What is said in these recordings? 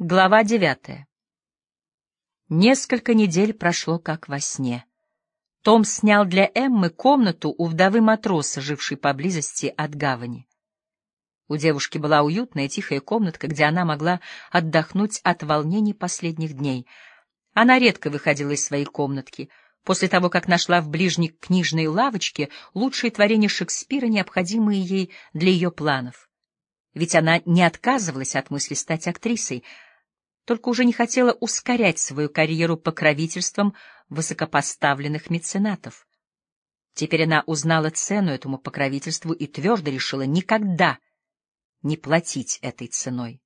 Глава девятая. Несколько недель прошло как во сне. Том снял для Эммы комнату у вдовы матроса, жившей поблизости от гавани. У девушки была уютная тихая комнатка, где она могла отдохнуть от волнений последних дней. Она редко выходила из своей комнатки. После того, как нашла в ближней книжной лавочке лучшие творения Шекспира, необходимые ей для ее планов. Ведь она не отказывалась от мысли стать актрисой — только уже не хотела ускорять свою карьеру покровительством высокопоставленных меценатов. Теперь она узнала цену этому покровительству и твердо решила никогда не платить этой ценой.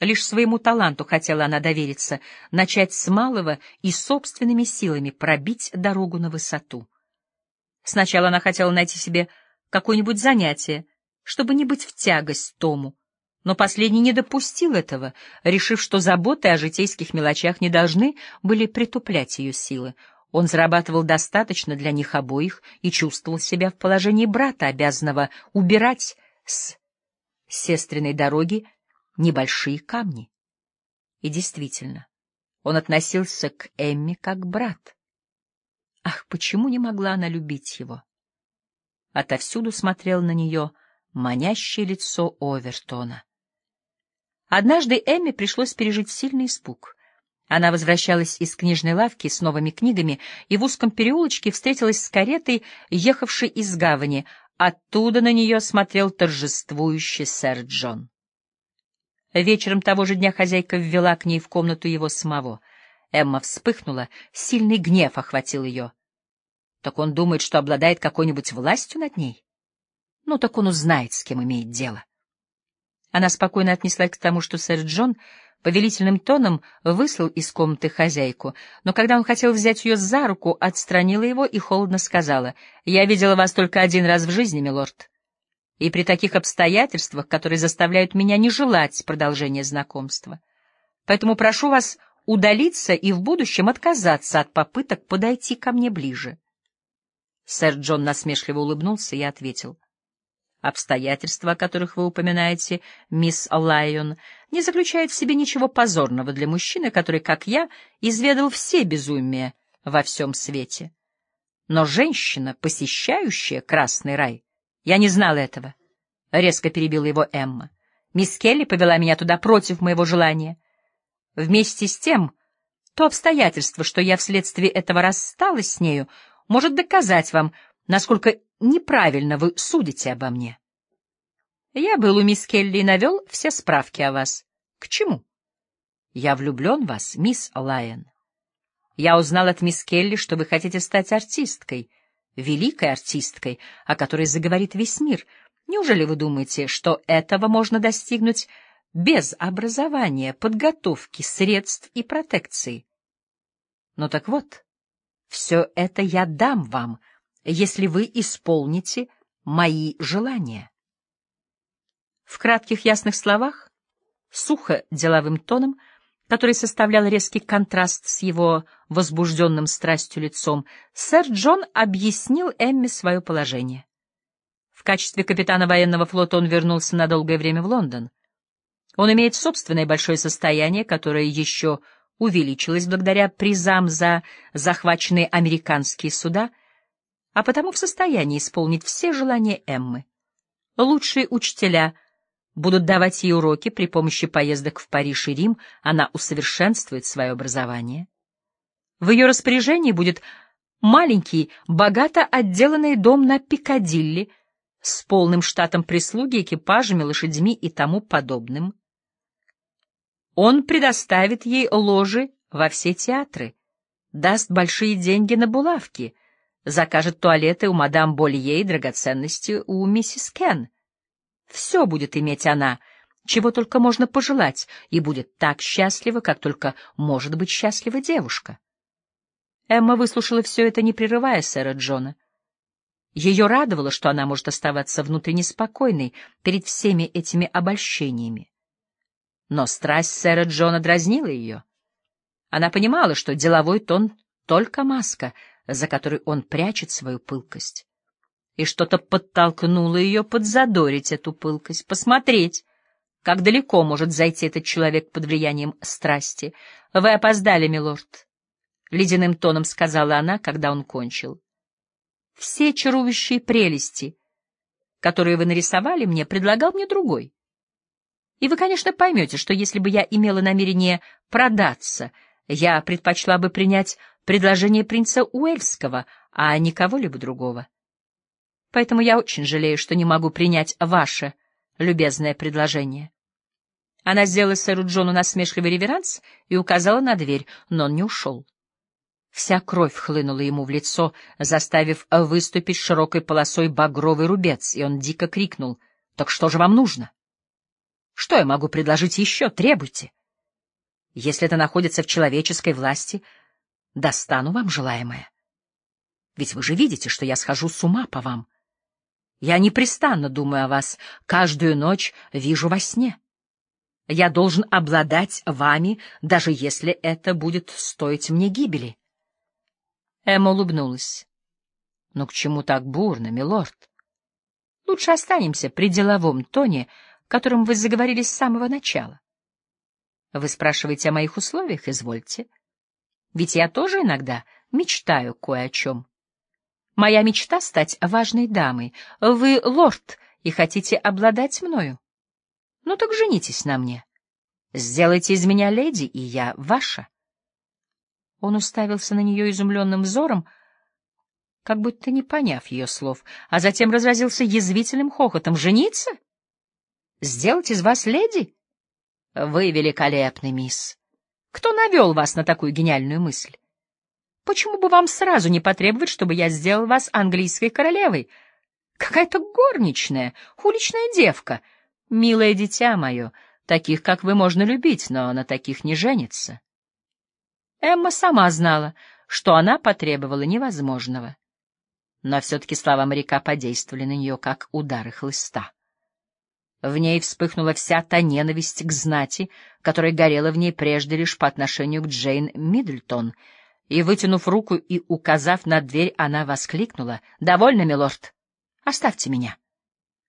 Лишь своему таланту хотела она довериться, начать с малого и собственными силами пробить дорогу на высоту. Сначала она хотела найти себе какое-нибудь занятие, чтобы не быть в тягость Тому, но последний не допустил этого, решив, что заботы о житейских мелочах не должны были притуплять ее силы. Он зарабатывал достаточно для них обоих и чувствовал себя в положении брата, обязанного убирать с сестренной дороги небольшие камни. И действительно, он относился к Эмми как брат. Ах, почему не могла она любить его? Отовсюду смотрел на нее манящее лицо Овертона. Однажды Эмме пришлось пережить сильный испуг. Она возвращалась из книжной лавки с новыми книгами и в узком переулочке встретилась с каретой, ехавшей из гавани. Оттуда на нее смотрел торжествующий сэр Джон. Вечером того же дня хозяйка ввела к ней в комнату его самого. Эмма вспыхнула, сильный гнев охватил ее. Так он думает, что обладает какой-нибудь властью над ней? Ну, так он узнает, с кем имеет дело. Она спокойно отнеслась к тому, что сэр Джон повелительным тоном выслал из комнаты хозяйку, но когда он хотел взять ее за руку, отстранила его и холодно сказала, «Я видела вас только один раз в жизни, милорд, и при таких обстоятельствах, которые заставляют меня не желать продолжения знакомства. Поэтому прошу вас удалиться и в будущем отказаться от попыток подойти ко мне ближе». Сэр Джон насмешливо улыбнулся и ответил — Обстоятельства, о которых вы упоминаете, мисс Лайон, не заключают в себе ничего позорного для мужчины, который, как я, изведал все безумия во всем свете. Но женщина, посещающая Красный рай, я не знала этого, — резко перебила его Эмма. Мисс Келли повела меня туда против моего желания. Вместе с тем, то обстоятельство, что я вследствие этого рассталась с нею, может доказать вам, насколько неправильно вы судите обо мне. Я был у мисс Келли и навел все справки о вас. К чему? Я влюблен в вас, мисс Лайон. Я узнал от мисс Келли, что вы хотите стать артисткой, великой артисткой, о которой заговорит весь мир. Неужели вы думаете, что этого можно достигнуть без образования, подготовки, средств и протекции? Ну так вот, все это я дам вам — если вы исполните мои желания. В кратких ясных словах, сухо деловым тоном, который составлял резкий контраст с его возбужденным страстью лицом, сэр Джон объяснил Эмме свое положение. В качестве капитана военного флота он вернулся на долгое время в Лондон. Он имеет собственное большое состояние, которое еще увеличилось благодаря призам за захваченные американские суда — а потому в состоянии исполнить все желания Эммы. Лучшие учителя будут давать ей уроки при помощи поездок в Париж и Рим, она усовершенствует свое образование. В ее распоряжении будет маленький, богато отделанный дом на Пикадилли с полным штатом прислуги, экипажами, лошадьми и тому подобным. Он предоставит ей ложи во все театры, даст большие деньги на булавки — закажет туалеты у мадам Болье и драгоценности у миссис Кен. Все будет иметь она, чего только можно пожелать, и будет так счастлива, как только может быть счастлива девушка. Эмма выслушала все это, не прерывая сэра Джона. Ее радовало, что она может оставаться внутренне спокойной перед всеми этими обольщениями. Но страсть сэра Джона дразнила ее. Она понимала, что деловой тон — только маска — за которой он прячет свою пылкость. И что-то подтолкнуло ее подзадорить эту пылкость, посмотреть, Как далеко может зайти этот человек под влиянием страсти? Вы опоздали, милорд. — ледяным тоном сказала она, когда он кончил. «Все чарующие прелести, которые вы нарисовали мне, предлагал мне другой. И вы, конечно, поймете, что если бы я имела намерение продаться, я предпочла бы принять предложение принца Уэльского, а не кого-либо другого. Поэтому я очень жалею, что не могу принять ваше любезное предложение». Она сделала сэру Джону насмешливый реверанс и указала на дверь, но он не ушел. Вся кровь хлынула ему в лицо, заставив выступить широкой полосой багровый рубец, и он дико крикнул. — Так что же вам нужно? Что я могу предложить еще? Требуйте. Если это находится в человеческой власти, достану вам желаемое. Ведь вы же видите, что я схожу с ума по вам. Я непрестанно думаю о вас, каждую ночь вижу во сне. Я должен обладать вами, даже если это будет стоить мне гибели. Эмма улыбнулась. — Ну к чему так бурно, милорд? Лучше останемся при деловом тоне, которым вы заговорили с самого начала. Вы спрашиваете о моих условиях, извольте. Ведь я тоже иногда мечтаю кое о чем. Моя мечта — стать важной дамой. Вы лорд и хотите обладать мною. Ну так женитесь на мне. Сделайте из меня леди, и я ваша. Он уставился на нее изумленным взором, как будто не поняв ее слов, а затем разразился язвительным хохотом. «Жениться? Сделать из вас леди? Вы великолепный, мисс. Кто навел вас на такую гениальную мысль? Почему бы вам сразу не потребовать, чтобы я сделал вас английской королевой? Какая-то горничная, уличная девка. Милое дитя мое, таких, как вы, можно любить, но на таких не женится». Эмма сама знала, что она потребовала невозможного. Но все-таки слова моряка подействовали на нее, как удары хлыста. В ней вспыхнула вся та ненависть к знати, которая горела в ней прежде лишь по отношению к Джейн Миддлтон, и, вытянув руку и указав на дверь, она воскликнула. — Довольно, милорд. Оставьте меня.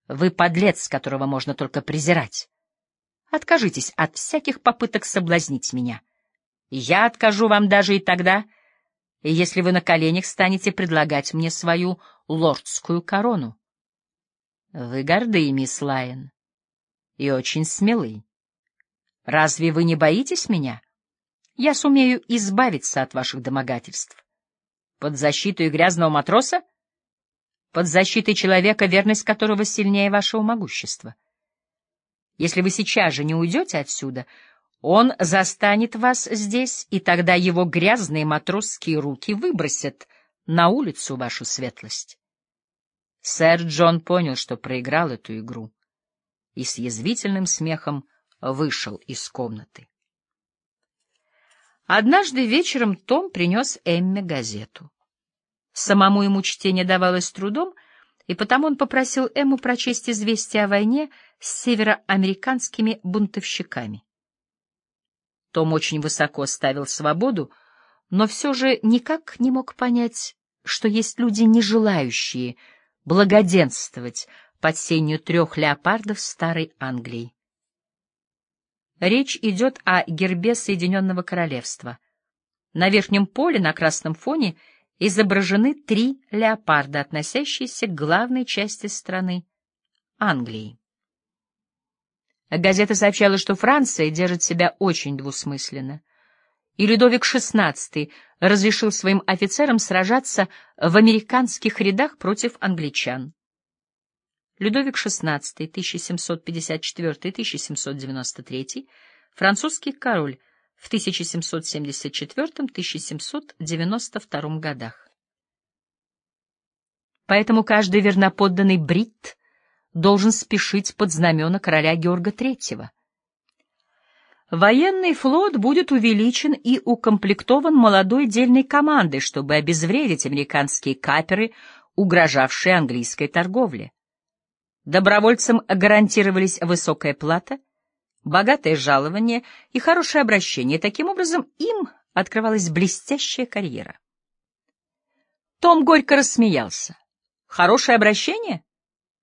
Вы подлец, которого можно только презирать. Откажитесь от всяких попыток соблазнить меня. Я откажу вам даже и тогда, если вы на коленях станете предлагать мне свою лордскую корону. Вы горды, мисс Лайен, и очень смелы. Разве вы не боитесь меня? Я сумею избавиться от ваших домогательств. Под защитой грязного матроса? Под защитой человека, верность которого сильнее вашего могущества. Если вы сейчас же не уйдете отсюда, он застанет вас здесь, и тогда его грязные матросские руки выбросят на улицу вашу светлость. Сэр Джон понял, что проиграл эту игру, и с язвительным смехом вышел из комнаты. Однажды вечером Том принес Эмме газету. Самому ему чтение давалось трудом, и потому он попросил Эмму прочесть известие о войне с североамериканскими бунтовщиками. Том очень высоко ставил свободу, но все же никак не мог понять, что есть люди, не желающие благоденствовать под сенью трех леопардов старой Англии. Речь идет о гербе Соединенного Королевства. На верхнем поле на красном фоне изображены три леопарда, относящиеся к главной части страны — Англии. Газета сообщала, что Франция держит себя очень двусмысленно. И Людовик XVI разрешил своим офицерам сражаться в американских рядах против англичан. Людовик XVI, 1754-1793, французский король в 1774-1792 годах. Поэтому каждый верноподданный брит должен спешить под знамена короля Георга III. Военный флот будет увеличен и укомплектован молодой дельной командой, чтобы обезвредить американские каперы, угрожавшие английской торговле. Добровольцам гарантировались высокая плата, богатое жалование и хорошее обращение. Таким образом, им открывалась блестящая карьера. Том горько рассмеялся. Хорошее обращение?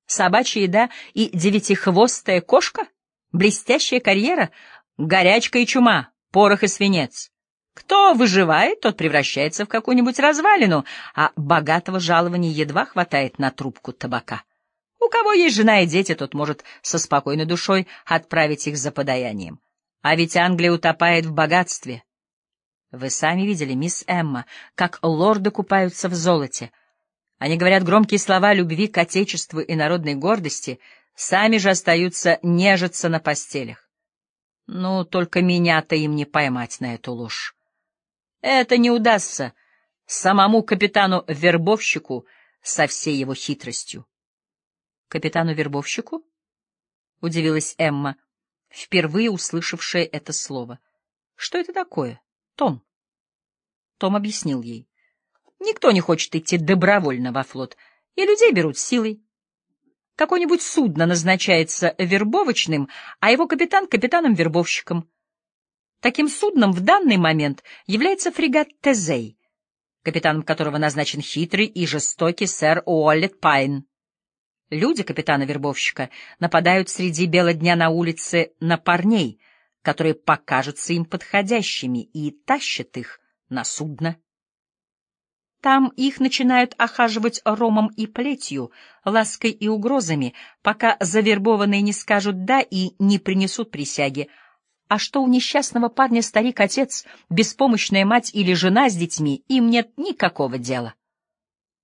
Собачья еда и девятихвостая кошка? Блестящая карьера, горячка и чума, порох и свинец. Кто выживает, тот превращается в какую-нибудь развалину, а богатого жалования едва хватает на трубку табака. У кого есть жена и дети, тот может со спокойной душой отправить их за подаянием. А ведь Англия утопает в богатстве. Вы сами видели, мисс Эмма, как лорды купаются в золоте. Они говорят громкие слова любви к отечеству и народной гордости, сами же остаются нежиться на постелях. Ну, только меня-то им не поймать на эту ложь. Это не удастся самому капитану-вербовщику со всей его хитростью. «Капитану-вербовщику?» — удивилась Эмма, впервые услышавшая это слово. «Что это такое, Том?» Том объяснил ей. «Никто не хочет идти добровольно во флот, и людей берут силой. Какое-нибудь судно назначается вербовочным, а его капитан — капитаном-вербовщиком. Таким судном в данный момент является фрегат Тезей, капитаном которого назначен хитрый и жестокий сэр Уоллет Пайн. Люди капитана-вербовщика нападают среди бела дня на улице на парней, которые покажутся им подходящими, и тащат их на судно. Там их начинают охаживать ромом и плетью, лаской и угрозами, пока завербованные не скажут «да» и не принесут присяги. А что у несчастного парня старик-отец, беспомощная мать или жена с детьми, им нет никакого дела.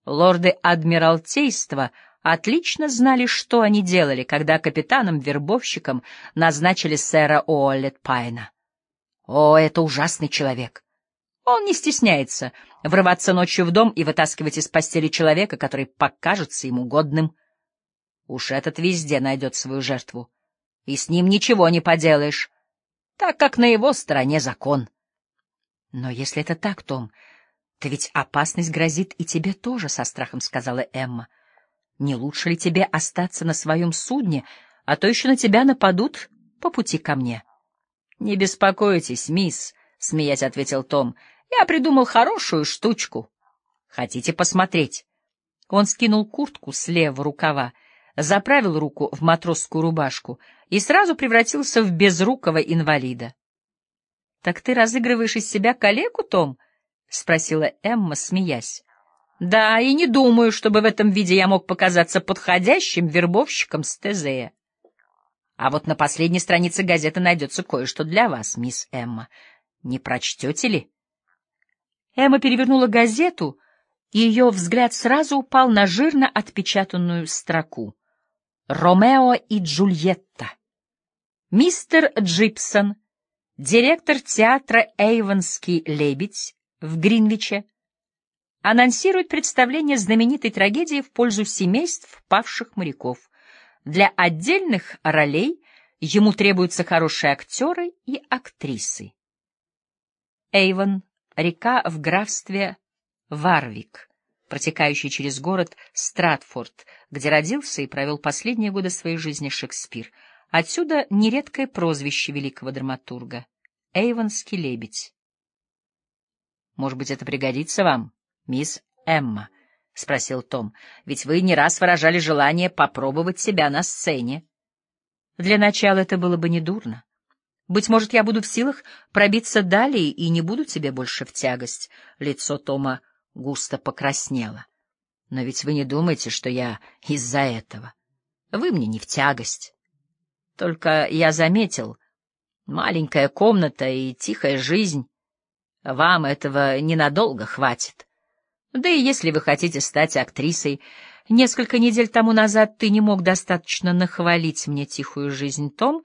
Лорды Адмиралтейства — отлично знали, что они делали, когда капитаном-вербовщиком назначили сэра Уоллет Пайна. О, это ужасный человек! Он не стесняется врываться ночью в дом и вытаскивать из постели человека, который покажется ему годным. Уж этот везде найдет свою жертву, и с ним ничего не поделаешь, так как на его стороне закон. Но если это так, Том, то ведь опасность грозит и тебе тоже, — со страхом сказала Эмма. — не лучше ли тебе остаться на своем судне, а то еще на тебя нападут по пути ко мне? — Не беспокойтесь, мисс, — смеясь ответил Том. — Я придумал хорошую штучку. Хотите посмотреть? Он скинул куртку с левого рукава, заправил руку в матросскую рубашку и сразу превратился в безрукого инвалида. — Так ты разыгрываешь из себя калеку, Том? — спросила Эмма, смеясь. Да, и не думаю, чтобы в этом виде я мог показаться подходящим вербовщиком с Тезея. А вот на последней странице газеты найдется кое-что для вас, мисс Эмма. Не прочтете ли? Эмма перевернула газету, и ее взгляд сразу упал на жирно отпечатанную строку. «Ромео и Джульетта». Мистер Джипсон, директор театра «Эйвонский лебедь» в Гринвиче, анонсирует представление знаменитой трагедии в пользу семейств павших моряков. Для отдельных ролей ему требуются хорошие актеры и актрисы. Эйвон — река в графстве Варвик, протекающая через город Стратфорд, где родился и провел последние годы своей жизни Шекспир. Отсюда нередкое прозвище великого драматурга — Эйвонский лебедь. Может быть, это пригодится вам? Мисс Эмма? — спросил Том. — Ведь вы не раз выражали желание попробовать себя на сцене. Для начала это было бы недурно. Быть может, я буду в силах пробиться далее и не буду тебе больше в тягость. Лицо Тома густо покраснело. Но ведь вы не думаете, что я из-за этого. Вы мне не в тягость. Только я заметил, маленькая комната и тихая жизнь. Вам этого ненадолго хватит. Да и если вы хотите стать актрисой, несколько недель тому назад ты не мог достаточно нахвалить мне тихую жизнь, Том,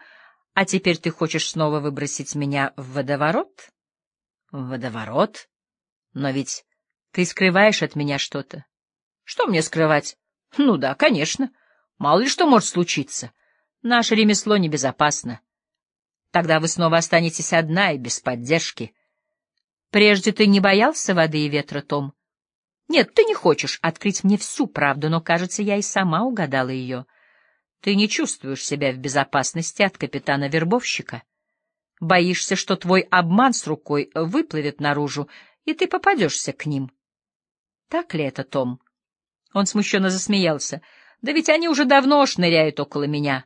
а теперь ты хочешь снова выбросить меня в водоворот? В водоворот? Но ведь ты скрываешь от меня что-то. Что мне скрывать? Ну да, конечно. Мало ли что может случиться. Наше ремесло небезопасно. Тогда вы снова останетесь одна и без поддержки. Прежде ты не боялся воды и ветра, Том? Нет, ты не хочешь открыть мне всю правду, но, кажется, я и сама угадала ее. Ты не чувствуешь себя в безопасности от капитана-вербовщика. Боишься, что твой обман с рукой выплывет наружу, и ты попадешься к ним. Так ли это, Том? Он смущенно засмеялся. Да ведь они уже давно шныряют около меня.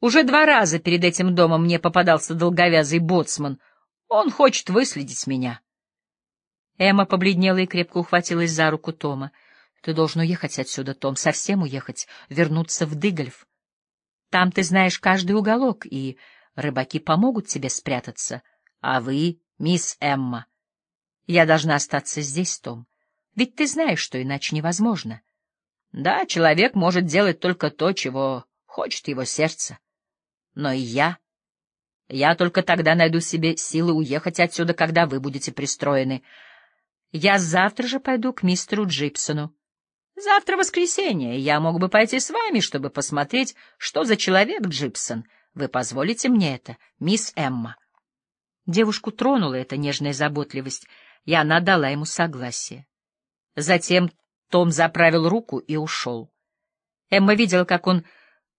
Уже два раза перед этим домом мне попадался долговязый боцман. Он хочет выследить меня. Эмма побледнела и крепко ухватилась за руку Тома. — Ты должен уехать отсюда, Том, совсем уехать, вернуться в Дыгольф. Там ты знаешь каждый уголок, и рыбаки помогут тебе спрятаться. А вы, мисс Эмма, я должна остаться здесь, Том, ведь ты знаешь, что иначе невозможно. Да, человек может делать только то, чего хочет его сердце. Но и я... Я только тогда найду себе силы уехать отсюда, когда вы будете пристроены. Я завтра же пойду к мистеру Джипсону. Завтра воскресенье, я мог бы пойти с вами, чтобы посмотреть, что за человек Джипсон. Вы позволите мне это, мисс Эмма?» Девушку тронула эта нежная заботливость, и она дала ему согласие. Затем Том заправил руку и ушел. Эмма видела, как он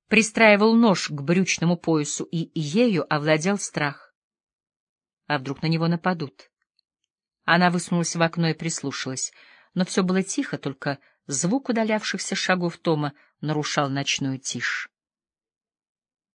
пристраивал нож к брючному поясу, и ею овладел страх. А вдруг на него нападут? Она высунулась в окно и прислушалась, но все было тихо, только звук удалявшихся шагов Тома нарушал ночную тишь.